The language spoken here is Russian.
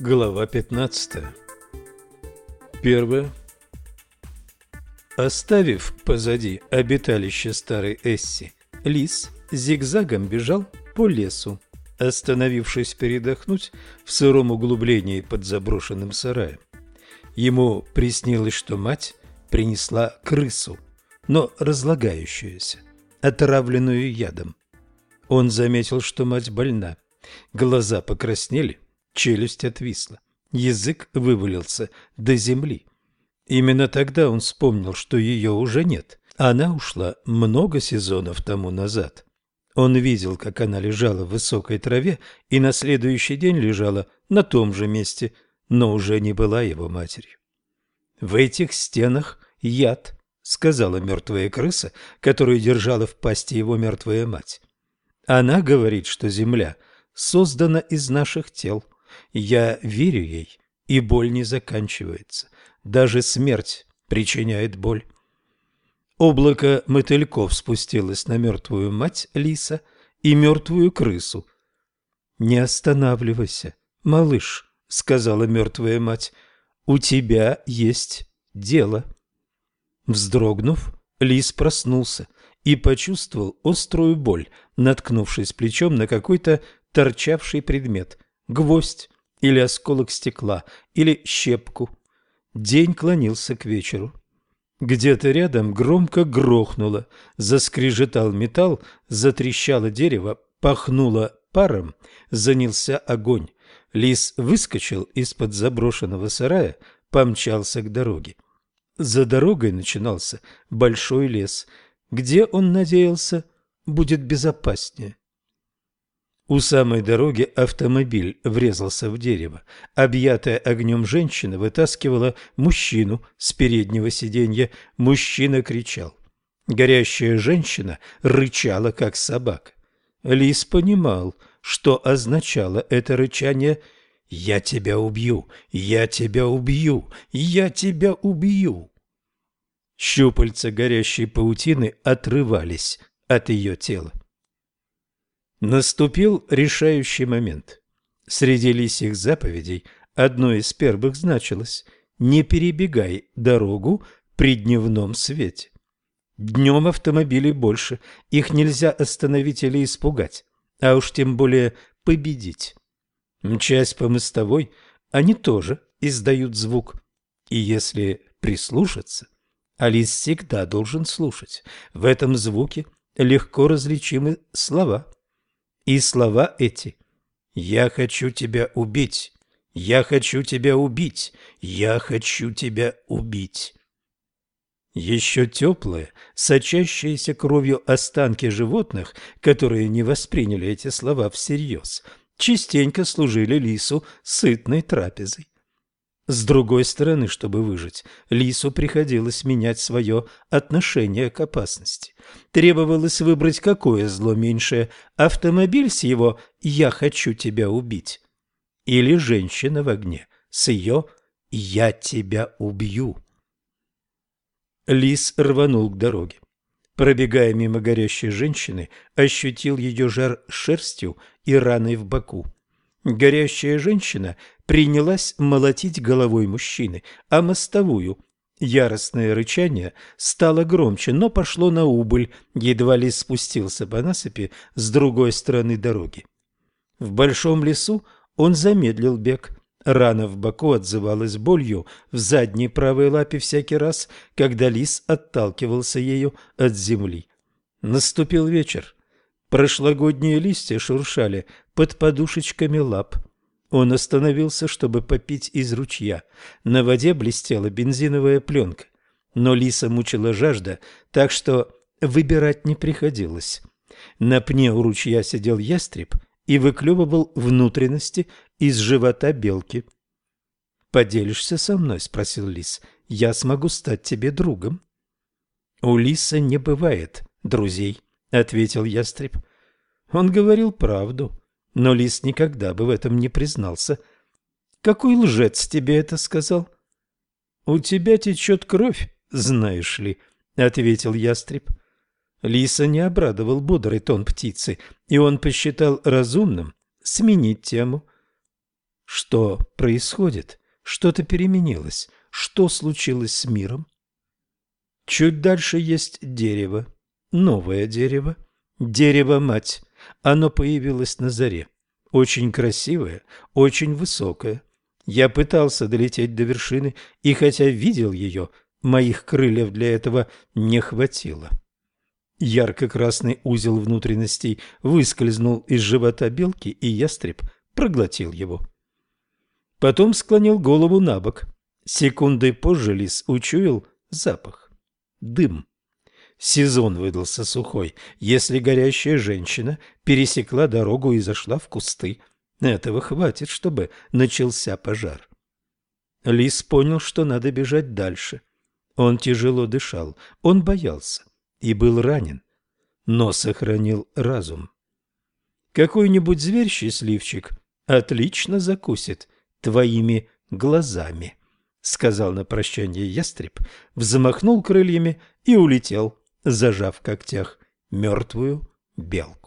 Глава 15 Первое. Оставив позади обиталище старой Эсси, лис зигзагом бежал по лесу, остановившись передохнуть в сыром углублении под заброшенным сараем. Ему приснилось, что мать принесла крысу, но разлагающуюся, отравленную ядом. Он заметил, что мать больна. Глаза покраснели, челюсть отвисла, язык вывалился до земли. Именно тогда он вспомнил, что ее уже нет. Она ушла много сезонов тому назад. Он видел, как она лежала в высокой траве и на следующий день лежала на том же месте, но уже не была его матерью. «В этих стенах яд», — сказала мертвая крыса, которую держала в пасти его мертвая мать. «Она говорит, что земля создана из наших тел. Я верю ей, и боль не заканчивается. Даже смерть причиняет боль. Облако мотыльков спустилось на мертвую мать лиса и мертвую крысу. «Не останавливайся, малыш», — сказала мертвая мать, — «у тебя есть дело». Вздрогнув, лис проснулся и почувствовал острую боль, наткнувшись плечом на какой-то торчавший предмет – гвоздь или осколок стекла, или щепку. День клонился к вечеру. Где-то рядом громко грохнуло, заскрежетал металл, затрещало дерево, пахнуло паром, занялся огонь. Лис выскочил из-под заброшенного сарая, помчался к дороге. За дорогой начинался большой лес, где он надеялся будет безопаснее. У самой дороги автомобиль врезался в дерево. Объятая огнем женщина вытаскивала мужчину с переднего сиденья. Мужчина кричал. Горящая женщина рычала, как собака. Лис понимал, что означало это рычание «Я тебя убью! Я тебя убью! Я тебя убью!» Щупальца горящей паутины отрывались от ее тела. Наступил решающий момент. Среди лисьих заповедей одной из первых значилось «Не перебегай дорогу при дневном свете». Днем автомобилей больше, их нельзя остановить или испугать, а уж тем более победить. Мчась по мостовой, они тоже издают звук. И если прислушаться, Алис всегда должен слушать. В этом звуке легко различимы слова. И слова эти «Я хочу тебя убить! Я хочу тебя убить! Я хочу тебя убить!» Еще теплые, сочащиеся кровью останки животных, которые не восприняли эти слова всерьез, частенько служили лису сытной трапезой. С другой стороны, чтобы выжить, лису приходилось менять свое отношение к опасности. Требовалось выбрать, какое зло меньшее – автомобиль с его «я хочу тебя убить» или женщина в огне с ее «я тебя убью». Лис рванул к дороге. Пробегая мимо горящей женщины, ощутил ее жар шерстью и раной в боку. Горящая женщина принялась молотить головой мужчины, а мостовую. Яростное рычание стало громче, но пошло на убыль, едва ли спустился по насыпи с другой стороны дороги. В большом лесу он замедлил бег. Рана в боку отзывалась болью в задней правой лапе всякий раз, когда лис отталкивался ею от земли. Наступил вечер. Прошлогодние листья шуршали под подушечками лап. Он остановился, чтобы попить из ручья. На воде блестела бензиновая пленка. Но лиса мучила жажда, так что выбирать не приходилось. На пне у ручья сидел ястреб и выклевывал внутренности из живота белки. «Поделишься со мной?» – спросил лис. «Я смогу стать тебе другом». «У лиса не бывает друзей», — ответил ястреб. Он говорил правду, но лис никогда бы в этом не признался. «Какой лжец тебе это сказал?» «У тебя течет кровь, знаешь ли», — ответил ястреб. Лиса не обрадовал бодрый тон птицы, и он посчитал разумным сменить тему. Что происходит? Что-то переменилось. Что случилось с миром? Чуть дальше есть дерево. Новое дерево. Дерево-мать. Оно появилось на заре. Очень красивое, очень высокое. Я пытался долететь до вершины, и хотя видел ее, моих крыльев для этого не хватило. Ярко-красный узел внутренностей выскользнул из живота белки, и ястреб проглотил его. Потом склонил голову на бок. Секундой позже лис учуял запах. Дым. Сезон выдался сухой. Если горящая женщина пересекла дорогу и зашла в кусты, этого хватит, чтобы начался пожар. Лис понял, что надо бежать дальше. Он тяжело дышал, он боялся и был ранен, но сохранил разум. Какой-нибудь зверь-счастливчик отлично закусит твоими глазами, сказал на прощание ястреб, взмахнул крыльями и улетел, зажав в когтях мертвую белку.